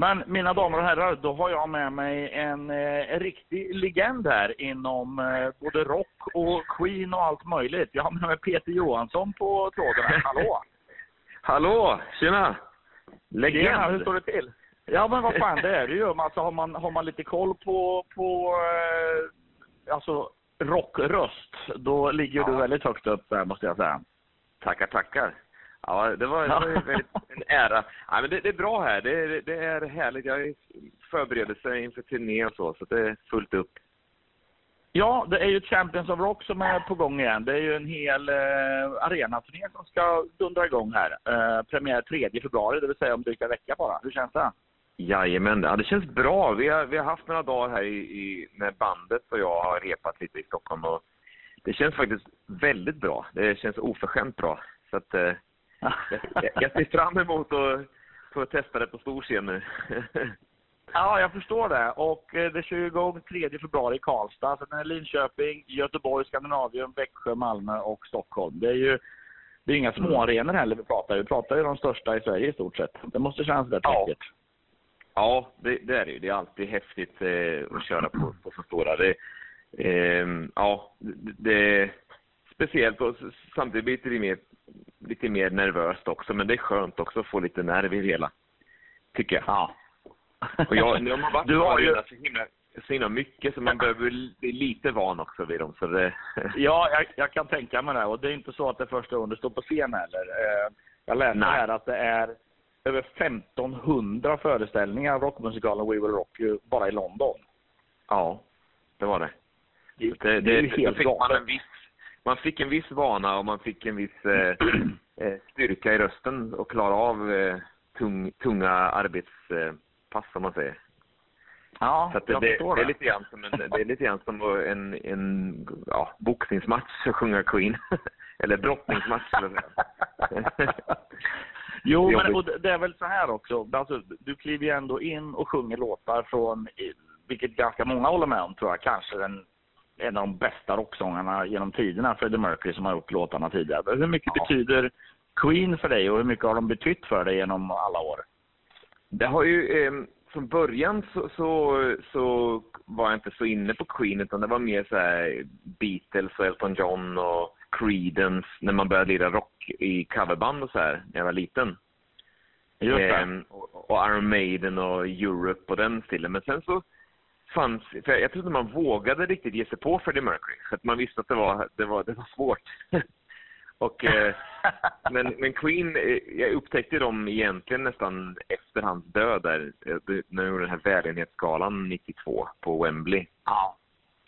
Men mina damer och herrar, då har jag med mig en, eh, en riktig legend här inom eh, både rock och Queen och allt möjligt. Jag har med mig Peter Johansson på tråden. Hallå! Hallå! Tjena! Legend! Tjena, hur står det till? Ja, men vad fan, det är det ju. Alltså, har, man, har man lite koll på, på eh, alltså, rockröst, då ligger du väldigt högt upp där, måste jag säga. Tackar, tackar. Ja, det var, det var väldigt, en ära. Ja, men det, det är bra här. Det, det är härligt. Jag förbereder sig inför turné och så, så det är fullt upp. Ja, det är ju Champions of Rock som är på gång igen. Det är ju en hel eh, arenaturné som ska dundra igång här. Eh, premiär 3 februari, det vill säga om drygt en vecka bara. Hur känns det? Jajamän, ja, det känns bra. Vi har, vi har haft några dagar här i, i, när bandet och jag har repat lite i Stockholm och det känns faktiskt väldigt bra. Det känns oförskämt bra. Så att, eh, jag, jag ser fram emot att få testa det på stor scen nu. Ja, jag förstår det. Och eh, det kör igång 3 februari i Karlstad. Sen är det Linköping, Göteborg, Skandinavien, Växjö, Malmö och Stockholm. Det är ju det är inga små mm. arenor heller vi pratar Vi pratar ju de största i Sverige i stort sett. Det måste kännas rätt ja. Ja, det, det, är det ju. Det är alltid häftigt eh, att köra på, på så stora. Det, eh, ja, det speciellt och samtidigt blir det mer, lite mer nervöst också. Men det är skönt också att få lite nerv i det hela. Tycker jag. Ja. Och jag, nu har man varit du har ju... så, himla, så himla mycket så man behöver bli lite van också vid dem. Så det... ja, jag, jag, kan tänka mig det. Och det är inte så att det är första gången du står på scen heller. Eh, jag läste Nej. här att det är över 1500 föreställningar av rockmusikalen We Will Rock You bara i London. Ja, det var det. Det, det, det är ju helt man, viss, man fick en viss vana och man fick en viss eh, eh, styrka i rösten och klara av eh, tung, tunga arbetspass, som man säger. Ja, så jag det, förstår det. Är lite grann som en, det är lite grann som en, en ja, boxningsmatch att sjunga Queen. Eller brottningsmatch, eller Jo, men och det är väl så här också. Alltså, du kliver ju ändå in och sjunger låtar från, vilket ganska många håller med om, tror jag, kanske den, en av de bästa rocksångarna genom tiderna, Freddie Mercury, som har gjort låtarna tidigare. Hur mycket ja. betyder Queen för dig och hur mycket har de betytt för dig genom alla år? Det har ju, eh, från början så, så, så, var jag inte så inne på Queen, utan det var mer så här Beatles och Elton John och Creedence när man började lira rock i coverband och så här när jag var liten. Just ehm, och, och Iron Maiden och Europe och den stilen. Men sen så fanns, för jag, jag trodde man vågade riktigt ge sig på Freddie Mercury. För att man visste att det var, det var, det var svårt. och, eh, men, men Queen, eh, jag upptäckte dem egentligen nästan efter hans död där, eh, när jag gjorde den här välgörenhetsgalan 92 på Wembley. Ja.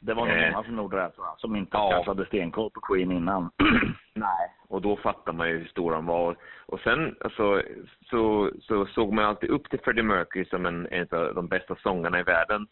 Det var nog eh, många som gjorde det, tror jag, som inte ja. kanske hade stenkoll på Queen innan. Nej, och då fattar man ju hur stor han var. Och sen alltså, så, så såg man alltid upp till Freddie Mercury som en, en av de bästa sångarna i världen.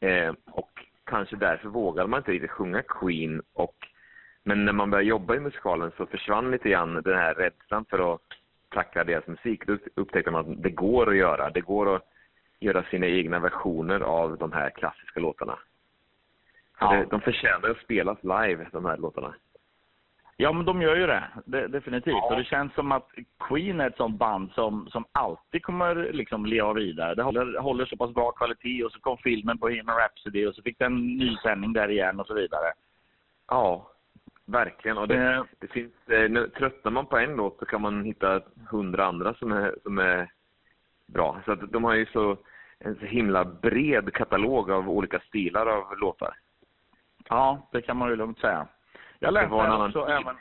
Eh, och kanske därför vågade man inte riktigt sjunga Queen. Och, men när man började jobba i musikalen så försvann lite grann den här rädslan för att tackla deras musik. Då upptäckte man att det går att göra. Det går att göra sina egna versioner av de här klassiska låtarna. Ja. De förtjänar att spelas live, de här låtarna. Ja, men de gör ju det. det definitivt. Ja. Och det känns som att Queen är ett sånt band som, som alltid kommer liksom leva vidare. Det håller, håller så pass bra kvalitet och så kom filmen Bohemian Rhapsody och så fick den ny sändning där igen och så vidare. Ja, verkligen. Och det, eh. det finns, eh, tröttnar man på en låt så kan man hitta hundra andra som är, som är bra. Så att de har ju så, en så himla bred katalog av olika stilar av låtar. Ja, det kan man ju lugnt säga. Jag läste också även...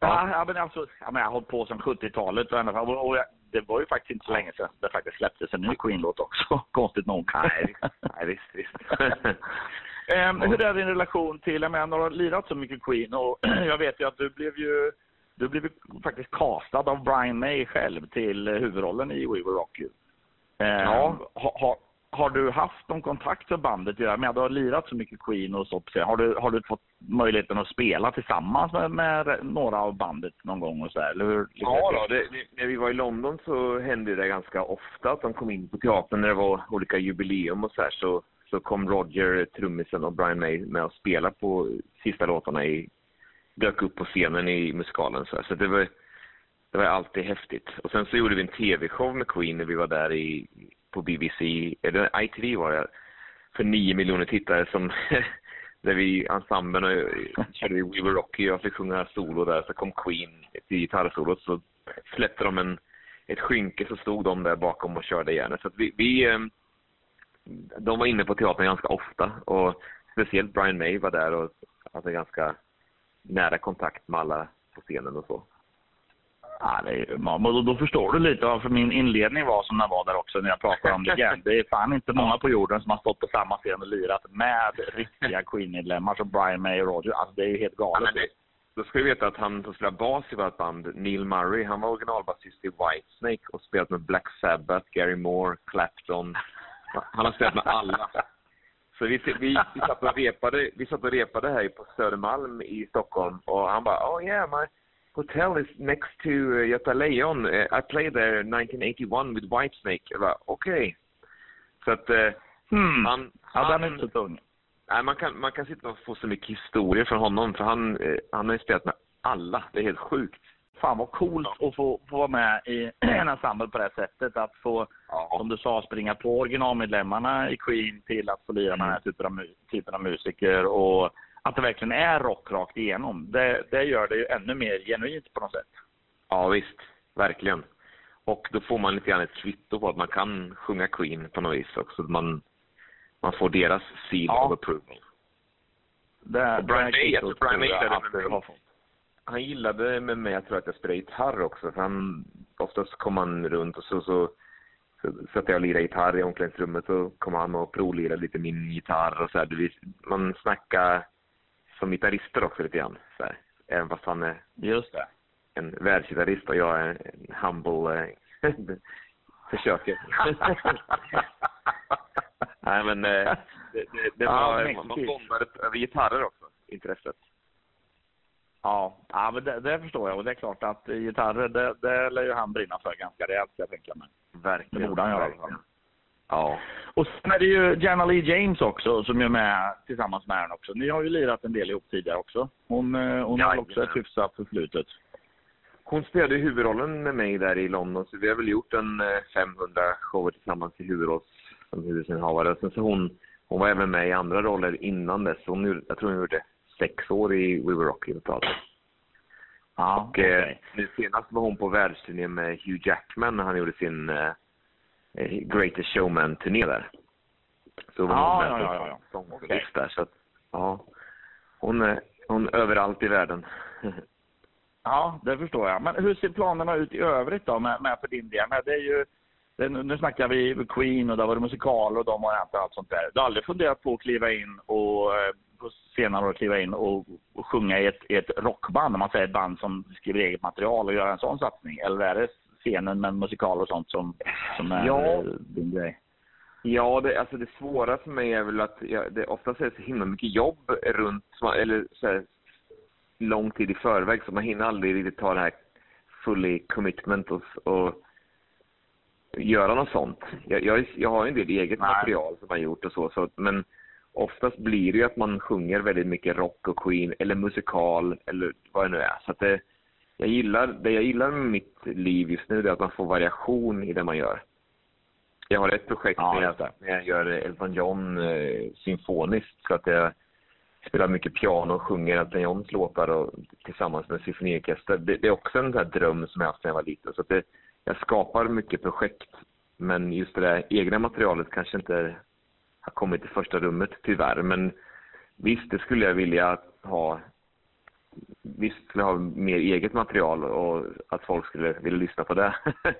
Ja, ja, men alltså, ja, men jag har hållit på sedan 70-talet och, och, och det var ju faktiskt inte så länge sedan det faktiskt släpptes en ny Queen-låt också, konstigt nog. Nej, nej visst, visst. um, hur är din relation till, jag menar, har lirat så mycket Queen och jag vet ju att du blev ju, du blev faktiskt castad av Brian May själv till huvudrollen i We Will Rock You. Um, ja. Ha, ha, har du haft någon kontakt med bandet? Jag menar, du har lirat så mycket Queen och så. Har du, har du fått möjligheten att spela tillsammans med, med några av bandet någon gång? Och så eller hur? Ja, då, det, när vi var i London så hände det ganska ofta att de kom in på teatern när det var olika jubileum och så här, så, så kom Roger, trummisen och Brian May med och spelade på sista låtarna i, dök upp på scenen i musikalen. Så, här. så det var det var alltid häftigt. Och sen så gjorde vi en tv-show med Queen när vi var där i, på BBC, eller ITV var det, för nio miljoner tittare som där vi ensemblen och körde We Were Rocky och jag fick sjunga solo där. Så kom Queen till gitarrsolot så släppte de en, ett skynke så stod de där bakom och körde igen. Så att vi, vi ehm, de var inne på teatern ganska ofta och speciellt Brian May var där och hade ganska nära kontakt med alla på scenen och så. Ja, det är, då, då förstår du lite varför min inledning var som den var där också när jag pratade om det igen. Det är fan inte många på jorden som har stått på samma scen och lirat med riktiga Queen-medlemmar som Brian May och Roger. Alltså det är ju helt galet. Ja, det, då ska du veta att han som spelar bas i vårt band, Neil Murray, han var originalbasist i Whitesnake och spelat med Black Sabbath, Gary Moore, Clapton. Han har spelat med alla. Så vi, vi, vi, satt och repade, vi satt och repade här på Södermalm i Stockholm och han bara oh yeah my hotel is next to uh, Göta Lejon. Uh, I played there 1981 with Whitesnake. Jag bara okej. Okay. Så att uh, hmm. han... Ja, han, den är inte så tung. Nej, man kan, man kan sitta och få så mycket historier från honom för han, uh, han har ju spelat med alla. Det är helt sjukt. Fan vad coolt att få, få vara med i en ensemble på det här sättet. Att få, ja. som du sa, springa på originalmedlemmarna i Queen till att få lira med den här typen av, typen av musiker. Och att det verkligen är rock rakt igenom. Det, det gör det ju ännu mer genuint på något sätt. Ja, visst. Verkligen. Och då får man lite grann ett kvitto på att man kan sjunga Queen på något vis också. Man, man får deras seal ja. of approval. Det, och Brian May, jag tror Brian May jag han gillade med mig, jag tror att jag spelade gitarr också. För han, oftast kom han runt och så, så, så satt jag och lirade gitarr i omklädningsrummet så kom han och provlirade lite min gitarr och så här. Man snackade som gitarrister också lite grann. Så här. Även fast han är Just det. en världsgitarrist och jag är en humble eh, försöker. Nej men eh, det, det, det var, ja, man bondade över gitarrer också, intresset. Ja, ja men det, det, förstår jag. Och det är klart att gitarrer, det, det lär ju han brinna för ganska rejält, jag tänka mig. Verkligen. Det borde han göra i alla fall. Ja. Och sen är det ju Janna Lee James också som är med tillsammans med henne också. Ni har ju lirat en del ihop tidigare också. Hon, eh, hon ja, har också ett hyfsat förflutet. Hon spelade huvudrollen med mig där i London, så vi har väl gjort en 500 eh, shower tillsammans i huvudrolls som huvudinnehavare. Sen så hon, hon var även med i andra roller innan dess. Hon, jag tror hon gjorde sex år i We Were totalt. Ja, och okay. eh, nu senast var hon på världsturné med Hugh Jackman när han gjorde sin Eh, Greatest Showman-turné där. Så var hon med ja, ja, ja. sångsolist okay. Så att, ja, hon är, hon är överallt i världen. ja, det förstår jag. Men hur ser planerna ut i övrigt då med, med för din del? Det är ju, det, nu snackar vi Queen och det var musikaler och de har hänt allt sånt där. Du har aldrig funderat på att kliva in och eh, på senare år kliva in och, och sjunga i ett, ett rockband, om man säger ett band som skriver eget material och göra en sån satsning? Eller är det scenen med musikal och sånt som, som är ja. din grej? Ja, det, alltså det svåra för mig är väl att jag, det oftast är så himla mycket jobb runt, eller så här, lång tid i förväg så man hinner aldrig riktigt ta det här fully commitment och, och göra något sånt. Jag, jag, jag har en del eget Nej. material som jag har gjort och så, så, men oftast blir det ju att man sjunger väldigt mycket rock och Queen eller musikal eller vad det nu är. Så det, jag gillar, det jag gillar med mitt liv just nu är att man får variation i det man gör. Jag har ett projekt ja, när, jag, när jag gör Elton John eh, symfoniskt så att jag spelar mycket piano och sjunger Elton Johns låtar och, tillsammans med symfoniorkester. Det, det, är också en sån dröm som jag haft när jag var liten. Så det, jag skapar mycket projekt men just det där egna materialet kanske inte har kommit i första rummet tyvärr. Men visst, det skulle jag vilja ha visst skulle ha mer eget material och att folk skulle vilja lyssna på det.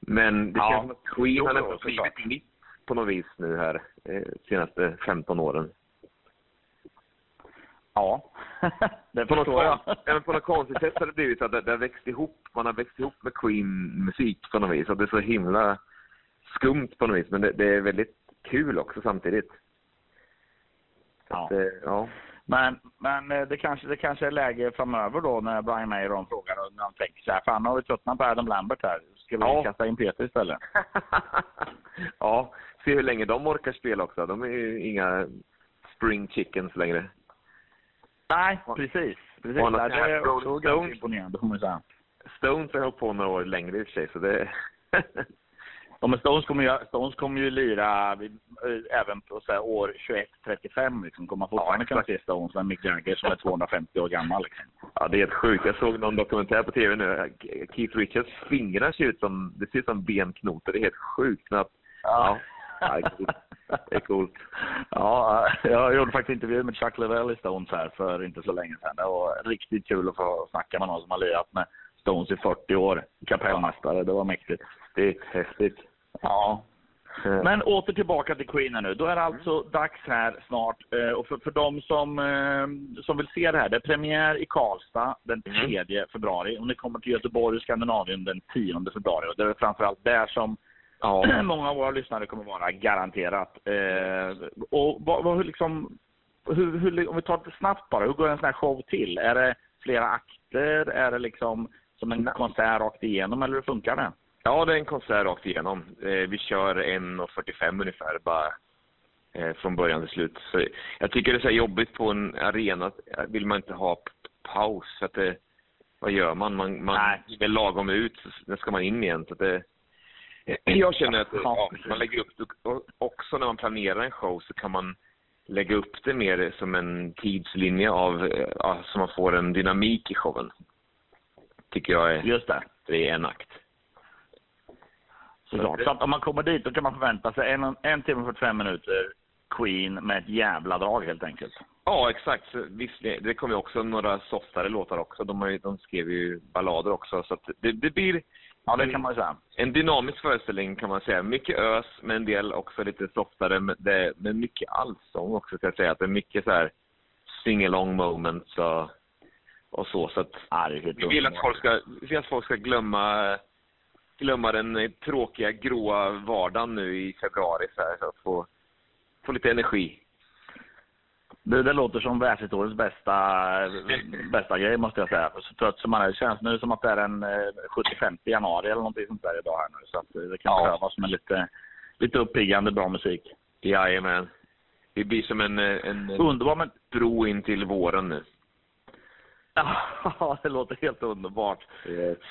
Men det ja. känns som att Queen har nästan blivit mitt på något vis nu här eh, senaste 15 åren. Ja, det på förstår jag. Även på något konstigt sätt har det blivit så att det, det har växt ihop. Man har växt ihop med Queen-musik på något vis. Och det är så himla skumt på något vis. Men det, det är väldigt kul också samtidigt. Ja. Att, eh, ja. Men, men eh, det, kanske, det kanske är läge framöver då när Brian May de frågar och när han tänker så här, fan har vi tröttnat på Adam Lambert här. Ska vi ja. kasta in Peter istället? ja, se hur länge de orkar spela också. De är ju inga spring chickens längre. Nej, precis. precis. Det är också ganska imponerande, får man säga. Stones har hållit på några år längre i och för sig, så det... Ja, men Stones kommer ju, Stones kommer ju lira även på så här, år 21-35. Liksom. Kommer man fortfarande Ja, kunna se Stones med Mick Jagger som är 250 år gammal. Liksom. Ja, det är helt sjukt. Jag såg någon dokumentär på tv nu. Keith Richards fingrar ser ut som, det ser ut som benknotor. Det är helt sjukt. Men att, ja. ja, det är coolt. Det är coolt. Ja, jag gjorde faktiskt intervju med Chuck Level i Stones här för inte så länge sedan. Det var riktigt kul att få snacka med någon som har lirat med Stones i 40 år. Kapellmästare, det var mäktigt. Det är häftigt. Ja. Men åter tillbaka till Queen nu. Då är det alltså dags här snart. eh, Och för, för de som, eh, som vill se det här. Det är premiär i Karlstad den 3 februari. Och ni kommer till Göteborg och Skandinavien den 10 februari. Och det är framförallt där som Ja. många av våra lyssnare kommer vara, garanterat. Eh, och vad, vad, hur liksom, hur, hur, om vi tar det snabbt bara, hur går en sån här show till? Är det flera akter? Är det liksom som en konsert rakt igenom eller hur funkar det? Ja, det är en konsert rakt igenom. Eh, vi kör 1.45 ungefär bara eh, från början till slut. Så jag tycker det är så jobbigt på en arena. Vill man inte ha paus? Så att det, vad gör man? Man, man Nej. är lagom ut, när ska man in igen? Så det, jag känner att Ja, man lägger upp det, och också när man planerar en show så kan man lägga upp det mer som en tidslinje av, eh, ja, så man får en dynamik i showen. Tycker jag är, Just det. det är en akt. Såklart. Så att om man kommer dit då kan man förvänta sig en, en timme och 45 minuter Queen med ett jävla drag helt enkelt. Ja, exakt. Så Visst, det kommer ju också några softare låtar också. De, har ju, de skrev ju ballader också. Så det, det blir Ja, det kan man säga. en dynamisk föreställning kan man säga. Mycket ös, men en del också lite softare. Med mycket allsång också, ska jag säga. Att det är mycket så här sing-along moments och, och så. Så att Ja, vi vill att folk ska, vi vill att folk ska glömma, glömma den eh, tråkiga, gråa vardagen nu i februari. Så, här, så att få, få lite energi. Det, det låter som världshistoriens bästa, bästa grej måste jag säga. Så trött som man är. Det känns nu som att det är den eh, 75 januari eller någonting sånt där idag här nu. Så att eh, det kan Ja. behövas med lite, lite uppiggande bra musik. Jajamän. Vi blir som en, eh, en, en Underbart men bro in till våren nu. Ja, det låter helt underbart.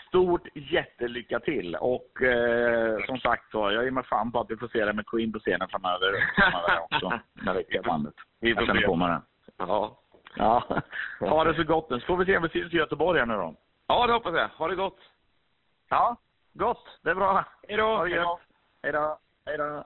Stort jättelycka till och eh, som sagt så, jag ger mig fan på att vi får se det med Queen på scenen framöver, framöver också. Med riktiga bandet. Vi får Jag känner på mig det. Ja. Ja, ha det så gott nu. Så får vi se om vi syns i Göteborg här nu då. ja, det hoppas jag. Ha det gott. Ja, gott. Det är bra. Hej då. Ha det gött. Hej då. Hej då.